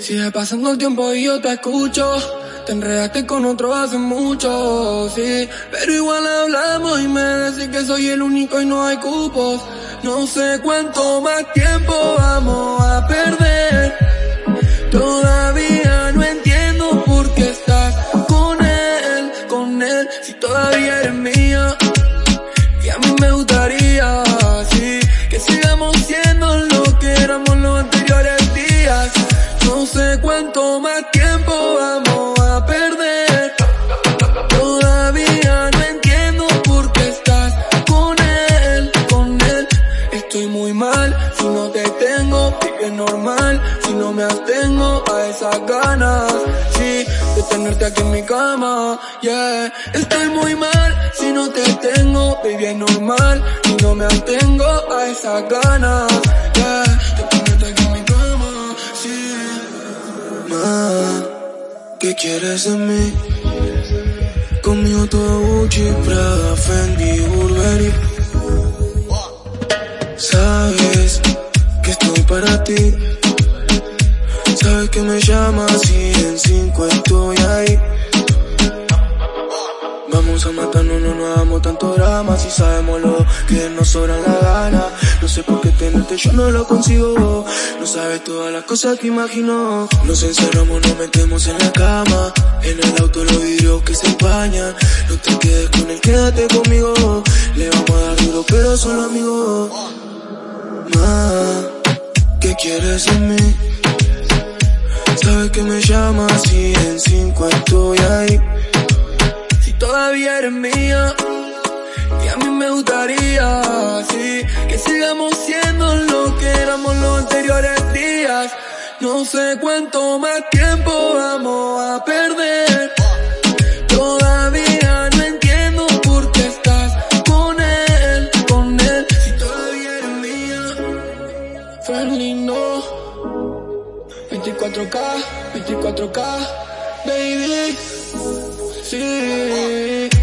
Sigue pasando el tiempo y yo te escucho. Te enredaste con otro hace mucho, sí. Pero igual hablamos y me decís que soy el único y no hay cupos. No sé cuánto más tiempo vamos No sé cuánto más tiempo vamos a perder. Todavía no entiendo por qué estás con él, con él. Estoy muy mal si no te tengo, es normal si no me abstengo a esas ganas. Sí, de tenerte aquí en mi cama, yeah. Estoy muy mal si no te tengo, baby, es normal si no me abstengo a esas ganas, ¿qué quieres de mí? Conmigo todo Gucci, Prada, Fendi, Burberry. Sabes que estoy para ti. Sabes que me llamas y en cinco estoy ahí. Vamos a matarnos, no nos hagamos tanto drama. Si sabemos lo que nos sobra la gana No sé por qué yo no lo consigo. No sabes todas las cosas que imagino. Nos encerramos, nos metemos en la cama. En el auto los vidrios que se empañan. No te quedes con él, quédate conmigo. Le vamos a dar duro pero solo amigos Ma, ¿qué quieres de mí? Sabes que me llamas y en cinco estoy ahí. Si todavía eres mía. Y a mí me gustaría, sí, que sigamos siendo lo que éramos los anteriores días. No sé cuánto más tiempo vamos a perder. Todavía no entiendo por qué estás con él, con él. Si todavía eres mía, Ferlino. 24K, 24K, baby. Sí.